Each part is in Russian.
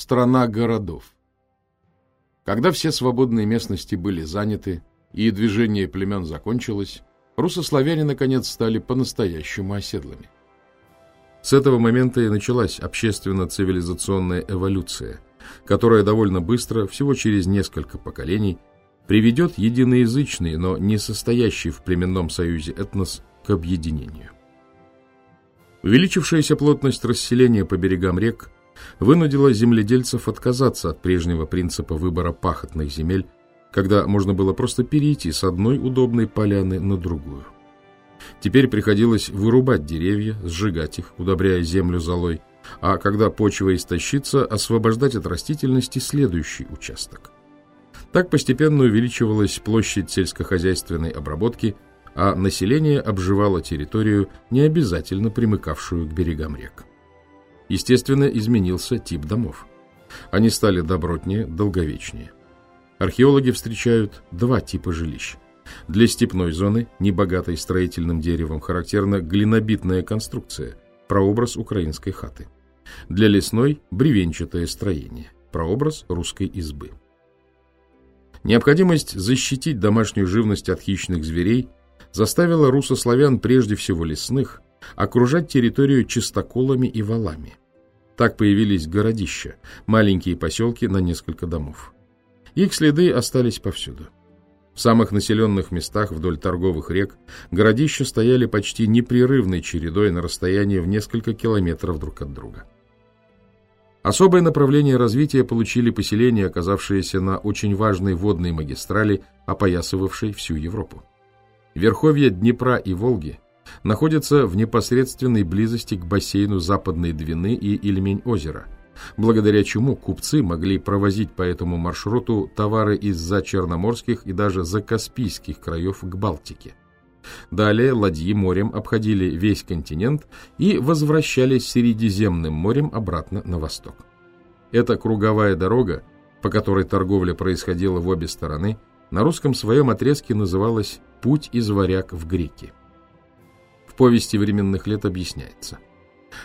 Страна городов. Когда все свободные местности были заняты и движение племен закончилось, русославяне, наконец, стали по-настоящему оседлыми. С этого момента и началась общественно-цивилизационная эволюция, которая довольно быстро, всего через несколько поколений, приведет единоязычный, но не состоящий в племенном союзе этнос к объединению. Увеличившаяся плотность расселения по берегам рек вынудила земледельцев отказаться от прежнего принципа выбора пахотных земель, когда можно было просто перейти с одной удобной поляны на другую. Теперь приходилось вырубать деревья, сжигать их, удобряя землю золой, а когда почва истощится, освобождать от растительности следующий участок. Так постепенно увеличивалась площадь сельскохозяйственной обработки – а население обживало территорию, не обязательно примыкавшую к берегам рек. Естественно, изменился тип домов. Они стали добротнее, долговечнее. Археологи встречают два типа жилищ. Для степной зоны, небогатой строительным деревом, характерна глинобитная конструкция, прообраз украинской хаты. Для лесной – бревенчатое строение, прообраз русской избы. Необходимость защитить домашнюю живность от хищных зверей заставила русославян, прежде всего лесных, окружать территорию чистоколами и валами. Так появились городища, маленькие поселки на несколько домов. Их следы остались повсюду. В самых населенных местах вдоль торговых рек городища стояли почти непрерывной чередой на расстоянии в несколько километров друг от друга. Особое направление развития получили поселения, оказавшиеся на очень важной водной магистрали, опоясывавшей всю Европу. Верховья Днепра и Волги находятся в непосредственной близости к бассейну Западной Двины и Ильмень-озера, благодаря чему купцы могли провозить по этому маршруту товары из-за Черноморских и даже за Каспийских краев к Балтике. Далее ладьи морем обходили весь континент и возвращались Средиземным морем обратно на восток. Эта круговая дорога, по которой торговля происходила в обе стороны, на русском своем отрезке называлась «Путь из варяг в греки». Повести временных лет объясняется.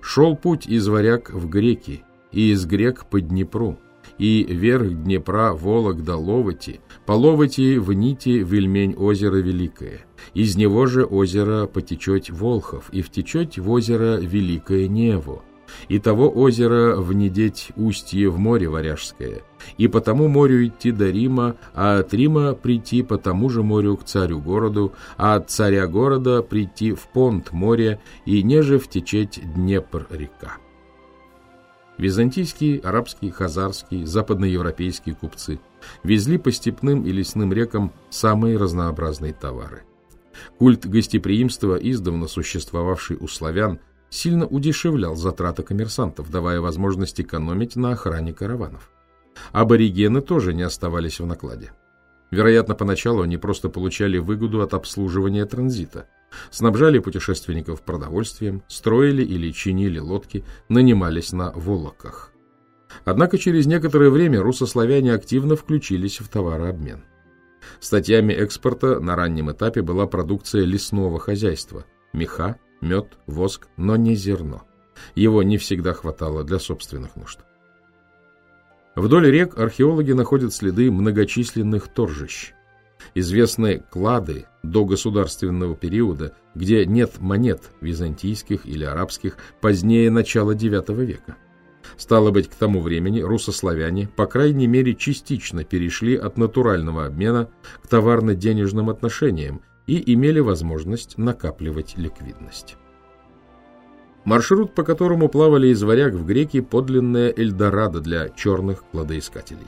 «Шел путь из варяг в греки, и из грек по Днепру, и вверх Днепра Волок до Ловоти, по Ловоти в нити в Ильмень озеро Великое, из него же озеро потечет Волхов, и втечет в озеро Великое Нево, и того озера внедеть устье в море Варяжское, и по тому морю идти до Рима, а от Рима прийти по тому же морю к царю-городу, а от царя-города прийти в понт море, и неже втечеть Днепр-река. Византийские, арабские, хазарские, западноевропейские купцы везли по степным и лесным рекам самые разнообразные товары. Культ гостеприимства, издавна существовавший у славян, сильно удешевлял затраты коммерсантов, давая возможность экономить на охране караванов. Аборигены тоже не оставались в накладе. Вероятно, поначалу они просто получали выгоду от обслуживания транзита, снабжали путешественников продовольствием, строили или чинили лодки, нанимались на волоках. Однако через некоторое время русославяне активно включились в товарообмен. Статьями экспорта на раннем этапе была продукция лесного хозяйства – меха, мед, воск, но не зерно. Его не всегда хватало для собственных нужд. Вдоль рек археологи находят следы многочисленных торжищ. Известны клады до государственного периода, где нет монет византийских или арабских позднее начала IX века. Стало быть, к тому времени русославяне, по крайней мере, частично перешли от натурального обмена к товарно-денежным отношениям и имели возможность накапливать ликвидность. Маршрут, по которому плавали из варяг в греки, подлинная Эльдорадо для черных кладоискателей.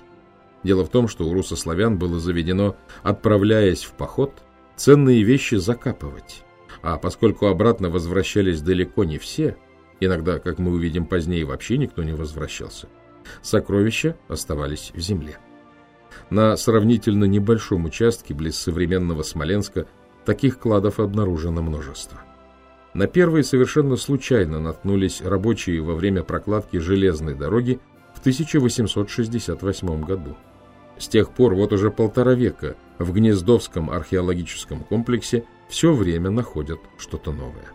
Дело в том, что у русославян было заведено, отправляясь в поход, ценные вещи закапывать. А поскольку обратно возвращались далеко не все, иногда, как мы увидим позднее, вообще никто не возвращался, сокровища оставались в земле. На сравнительно небольшом участке близ современного Смоленска Таких кладов обнаружено множество. На первый совершенно случайно наткнулись рабочие во время прокладки железной дороги в 1868 году. С тех пор вот уже полтора века в Гнездовском археологическом комплексе все время находят что-то новое.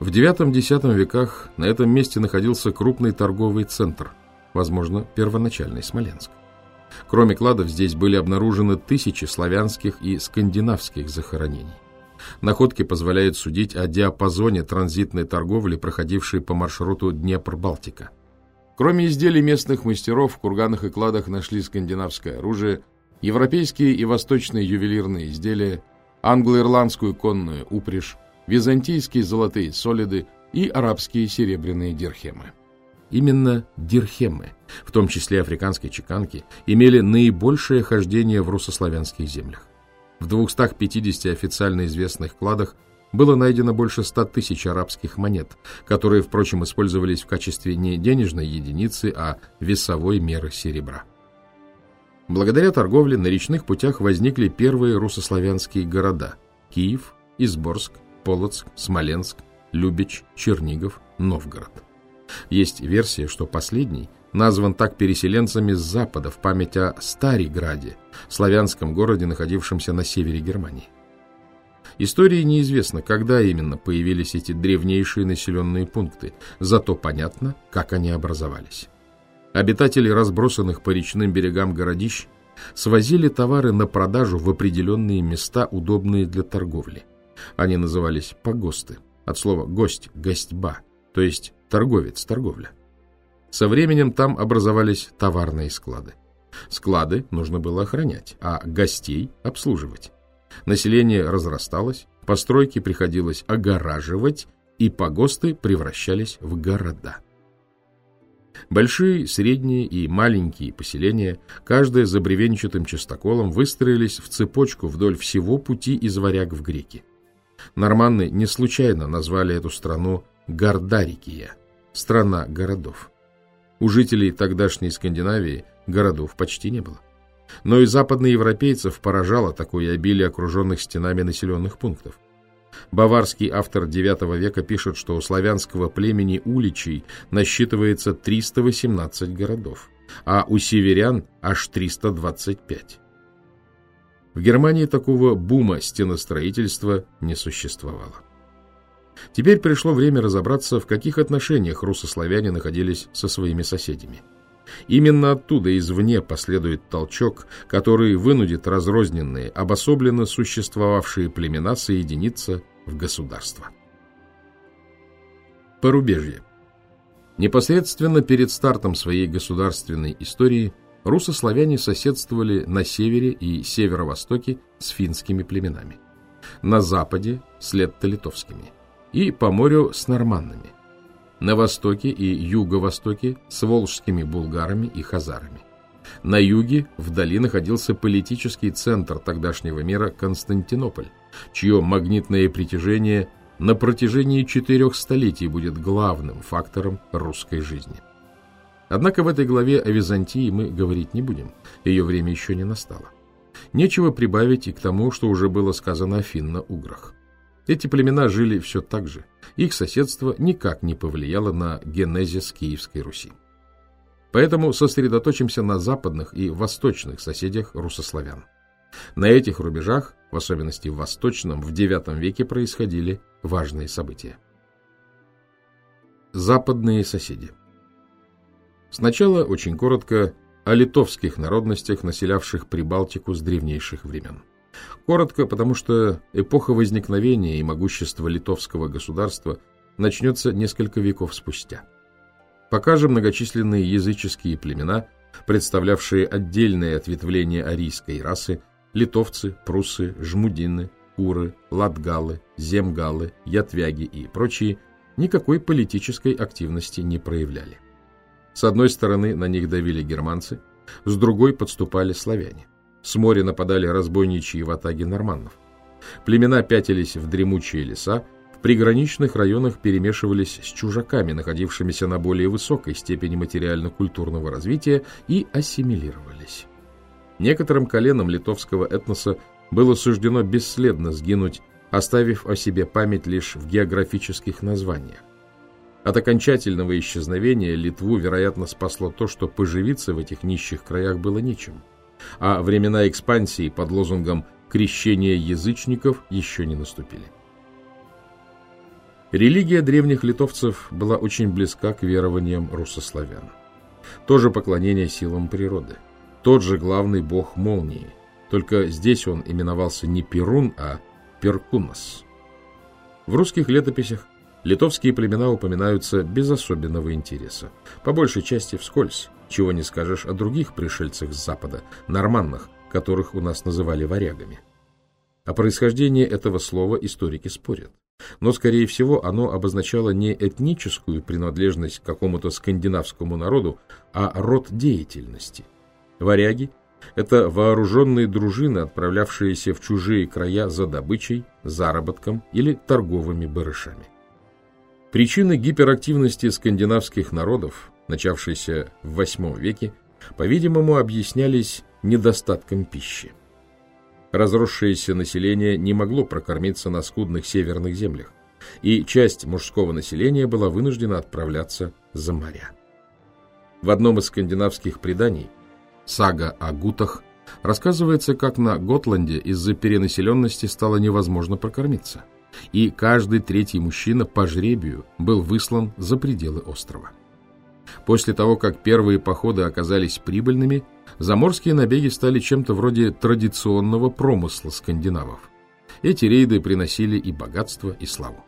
В IX-X веках на этом месте находился крупный торговый центр, возможно, первоначальный Смоленск. Кроме кладов, здесь были обнаружены тысячи славянских и скандинавских захоронений. Находки позволяют судить о диапазоне транзитной торговли, проходившей по маршруту Днепр-Балтика. Кроме изделий местных мастеров, в курганах и кладах нашли скандинавское оружие, европейские и восточные ювелирные изделия, англо-ирландскую конную упряжь, византийские золотые солиды и арабские серебряные дирхемы. Именно дирхемы, в том числе африканской чеканки, имели наибольшее хождение в руссославянских землях. В 250 официально известных кладах было найдено больше 100 тысяч арабских монет, которые, впрочем, использовались в качестве не денежной единицы, а весовой меры серебра. Благодаря торговле на речных путях возникли первые руссославянские города – Киев, Изборск, Полоцк, Смоленск, Любич, Чернигов, Новгород. Есть версия, что последний назван так переселенцами с запада в память о Стариграде, славянском городе, находившемся на севере Германии. Истории неизвестно, когда именно появились эти древнейшие населенные пункты, зато понятно, как они образовались. Обитатели разбросанных по речным берегам городищ свозили товары на продажу в определенные места, удобные для торговли. Они назывались погосты, от слова «гость», «гостьба», то есть торговец, торговля. Со временем там образовались товарные склады. Склады нужно было охранять, а гостей обслуживать. Население разрасталось, постройки приходилось огораживать, и погосты превращались в города. Большие, средние и маленькие поселения, каждое за бревенчатым частоколом, выстроились в цепочку вдоль всего пути из варяг в греки. Норманны не случайно назвали эту страну Гардарикия – страна городов. У жителей тогдашней Скандинавии городов почти не было. Но и западноевропейцев поражало такое обилие окруженных стенами населенных пунктов. Баварский автор IX века пишет, что у славянского племени уличей насчитывается 318 городов, а у северян аж 325. В Германии такого бума стеностроительства не существовало. Теперь пришло время разобраться, в каких отношениях руссославяне находились со своими соседями. Именно оттуда, извне, последует толчок, который вынудит разрозненные, обособленно существовавшие племена соединиться в государство. Порубежье. Непосредственно перед стартом своей государственной истории руссославяне соседствовали на севере и северо-востоке с финскими племенами, на западе с летто-литовскими и по морю с норманнами, на востоке и юго-востоке с волжскими булгарами и хазарами. На юге вдали находился политический центр тогдашнего мира Константинополь, чье магнитное притяжение на протяжении четырех столетий будет главным фактором русской жизни. Однако в этой главе о Византии мы говорить не будем, ее время еще не настало. Нечего прибавить и к тому, что уже было сказано о финно-уграх. Эти племена жили все так же, их соседство никак не повлияло на генезис Киевской Руси. Поэтому сосредоточимся на западных и восточных соседях русославян. На этих рубежах, в особенности в восточном, в IX веке происходили важные события. Западные соседи Сначала, очень коротко, о литовских народностях, населявших Прибалтику с древнейших времен. Коротко, потому что эпоха возникновения и могущества литовского государства начнется несколько веков спустя. Пока же многочисленные языческие племена, представлявшие отдельное ответвление арийской расы, литовцы, пруссы, жмудины, уры, латгалы, земгалы, ятвяги и прочие, никакой политической активности не проявляли. С одной стороны на них давили германцы, с другой подступали славяне. С моря нападали разбойничьи ватаги норманнов. Племена пятились в дремучие леса, в приграничных районах перемешивались с чужаками, находившимися на более высокой степени материально-культурного развития, и ассимилировались. Некоторым коленам литовского этноса было суждено бесследно сгинуть, оставив о себе память лишь в географических названиях. От окончательного исчезновения Литву, вероятно, спасло то, что поживиться в этих нищих краях было нечем а времена экспансии под лозунгом «крещение язычников» еще не наступили. Религия древних литовцев была очень близка к верованиям руссославян. тоже поклонение силам природы, тот же главный бог молнии, только здесь он именовался не Перун, а Перкунос. В русских летописях литовские племена упоминаются без особенного интереса, по большей части вскользь, чего не скажешь о других пришельцах с запада, норманнах, которых у нас называли варягами. О происхождении этого слова историки спорят. Но, скорее всего, оно обозначало не этническую принадлежность к какому-то скандинавскому народу, а род деятельности. Варяги – это вооруженные дружины, отправлявшиеся в чужие края за добычей, заработком или торговыми барышами. Причины гиперактивности скандинавских народов, начавшейся в VIII веке, по-видимому, объяснялись недостатком пищи. Разросшееся население не могло прокормиться на скудных северных землях, и часть мужского населения была вынуждена отправляться за моря. В одном из скандинавских преданий, сага о гутах, рассказывается, как на Готланде из-за перенаселенности стало невозможно прокормиться, и каждый третий мужчина по жребию был выслан за пределы острова. После того, как первые походы оказались прибыльными, заморские набеги стали чем-то вроде традиционного промысла скандинавов. Эти рейды приносили и богатство, и славу.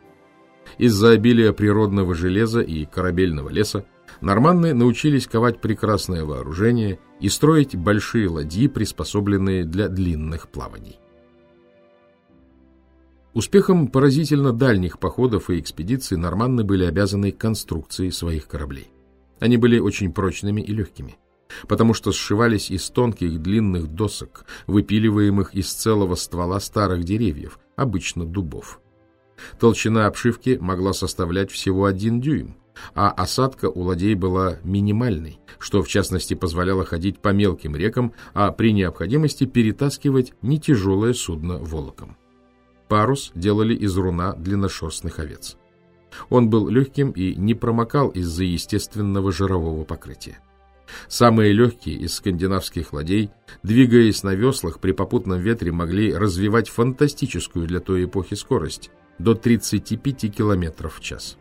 Из-за обилия природного железа и корабельного леса норманны научились ковать прекрасное вооружение и строить большие ладьи, приспособленные для длинных плаваний. Успехом поразительно дальних походов и экспедиций норманны были обязаны конструкции своих кораблей. Они были очень прочными и легкими, потому что сшивались из тонких длинных досок, выпиливаемых из целого ствола старых деревьев, обычно дубов. Толщина обшивки могла составлять всего один дюйм, а осадка у ладей была минимальной, что в частности позволяло ходить по мелким рекам, а при необходимости перетаскивать нетяжелое судно волоком. Парус делали из руна длинношерстных овец. Он был легким и не промокал из-за естественного жирового покрытия. Самые легкие из скандинавских ладей, двигаясь на веслах при попутном ветре, могли развивать фантастическую для той эпохи скорость до 35 км в час.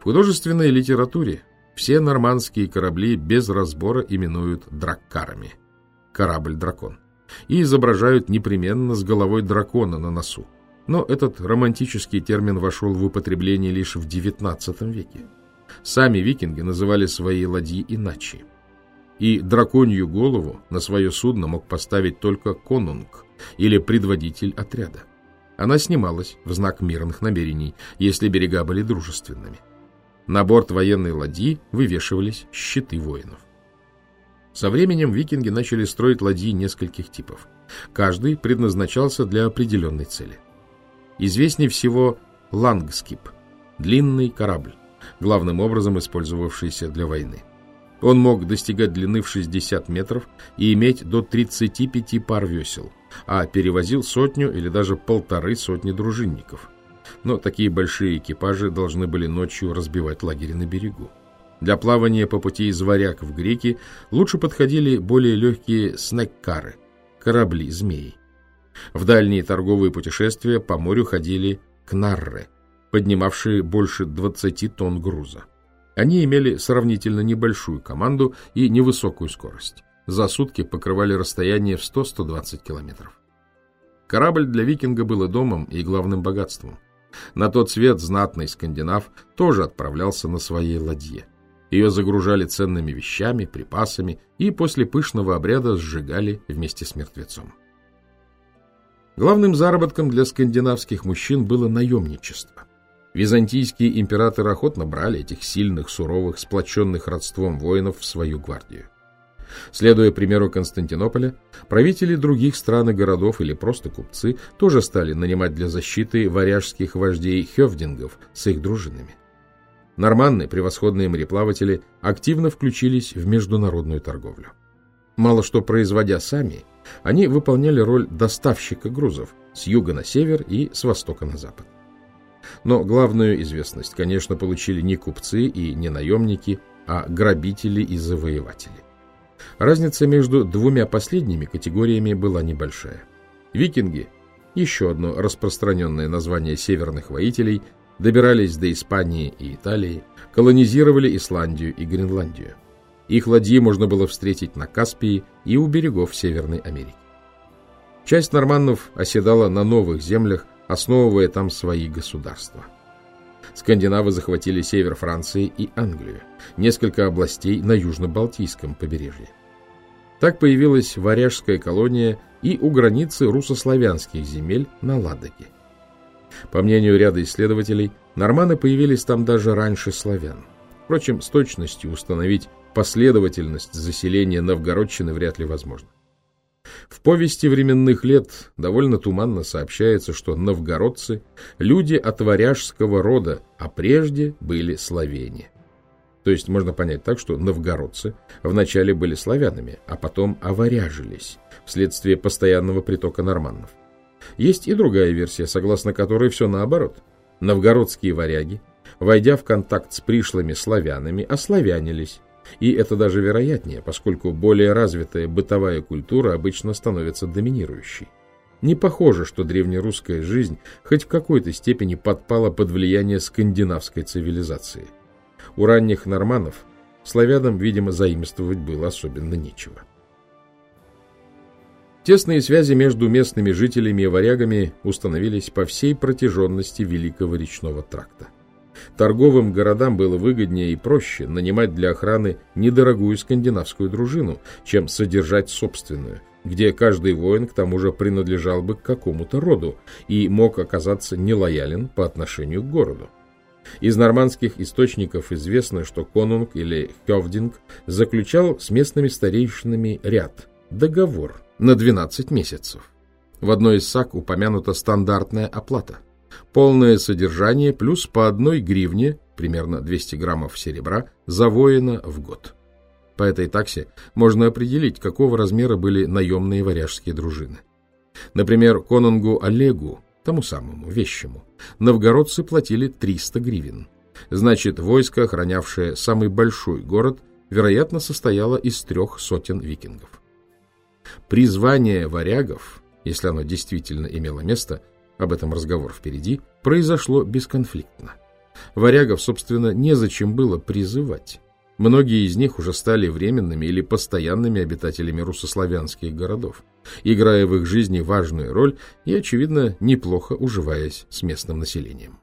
В художественной литературе все нормандские корабли без разбора именуют драккарами – корабль-дракон, и изображают непременно с головой дракона на носу. Но этот романтический термин вошел в употребление лишь в XIX веке. Сами викинги называли свои ладьи иначе. И драконью голову на свое судно мог поставить только конунг или предводитель отряда. Она снималась в знак мирных намерений, если берега были дружественными. На борт военной ладьи вывешивались щиты воинов. Со временем викинги начали строить ладьи нескольких типов. Каждый предназначался для определенной цели. Известнее всего лангскип – длинный корабль, главным образом использовавшийся для войны. Он мог достигать длины в 60 метров и иметь до 35 пар весел, а перевозил сотню или даже полторы сотни дружинников. Но такие большие экипажи должны были ночью разбивать лагерь на берегу. Для плавания по пути из Варяг в Греки лучше подходили более легкие снеккары – корабли-змеи. В дальние торговые путешествия по морю ходили кнарры, поднимавшие больше 20 тонн груза. Они имели сравнительно небольшую команду и невысокую скорость. За сутки покрывали расстояние в 100-120 километров. Корабль для викинга был и домом, и главным богатством. На тот свет знатный скандинав тоже отправлялся на своей ладье. Ее загружали ценными вещами, припасами и после пышного обряда сжигали вместе с мертвецом. Главным заработком для скандинавских мужчин было наемничество. Византийские императоры охотно брали этих сильных, суровых, сплоченных родством воинов в свою гвардию. Следуя примеру Константинополя, правители других стран и городов или просто купцы тоже стали нанимать для защиты варяжских вождей хевдингов с их дружинами. Норманны, превосходные мореплаватели, активно включились в международную торговлю. Мало что производя сами, они выполняли роль доставщика грузов с юга на север и с востока на запад. Но главную известность, конечно, получили не купцы и не наемники, а грабители и завоеватели. Разница между двумя последними категориями была небольшая. Викинги, еще одно распространенное название северных воителей, добирались до Испании и Италии, колонизировали Исландию и Гренландию. Их ладьи можно было встретить на Каспии и у берегов Северной Америки. Часть норманнов оседала на новых землях, основывая там свои государства. Скандинавы захватили север Франции и Англию, несколько областей на южно-балтийском побережье. Так появилась варяжская колония и у границы руссославянских земель на Ладоге. По мнению ряда исследователей, норманы появились там даже раньше славян. Впрочем, с точностью установить последовательность заселения Новгородчины вряд ли возможно. В повести временных лет довольно туманно сообщается, что новгородцы – люди от варяжского рода, а прежде были славяне. То есть можно понять так, что новгородцы вначале были славянами, а потом оваряжились вследствие постоянного притока норманнов. Есть и другая версия, согласно которой все наоборот. Новгородские варяги, войдя в контакт с пришлыми славянами, ославянились. И это даже вероятнее, поскольку более развитая бытовая культура обычно становится доминирующей. Не похоже, что древнерусская жизнь хоть в какой-то степени подпала под влияние скандинавской цивилизации. У ранних норманов славянам, видимо, заимствовать было особенно нечего. Тесные связи между местными жителями и варягами установились по всей протяженности Великого речного тракта. Торговым городам было выгоднее и проще нанимать для охраны недорогую скандинавскую дружину, чем содержать собственную, где каждый воин к тому же принадлежал бы к какому-то роду и мог оказаться нелоялен по отношению к городу. Из нормандских источников известно, что конунг или хевдинг заключал с местными старейшинами ряд, договор на 12 месяцев. В одной из саг упомянута стандартная оплата. Полное содержание плюс по одной гривне, примерно 200 граммов серебра, за воина в год. По этой таксе можно определить, какого размера были наемные варяжские дружины. Например, конунгу Олегу тому самому, вещему, новгородцы платили 300 гривен. Значит, войско, охранявшее самый большой город, вероятно, состояло из трех сотен викингов. Призвание варягов, если оно действительно имело место, об этом разговор впереди, произошло бесконфликтно. Варягов, собственно, незачем было призывать. Многие из них уже стали временными или постоянными обитателями руссославянских городов, играя в их жизни важную роль и, очевидно, неплохо уживаясь с местным населением.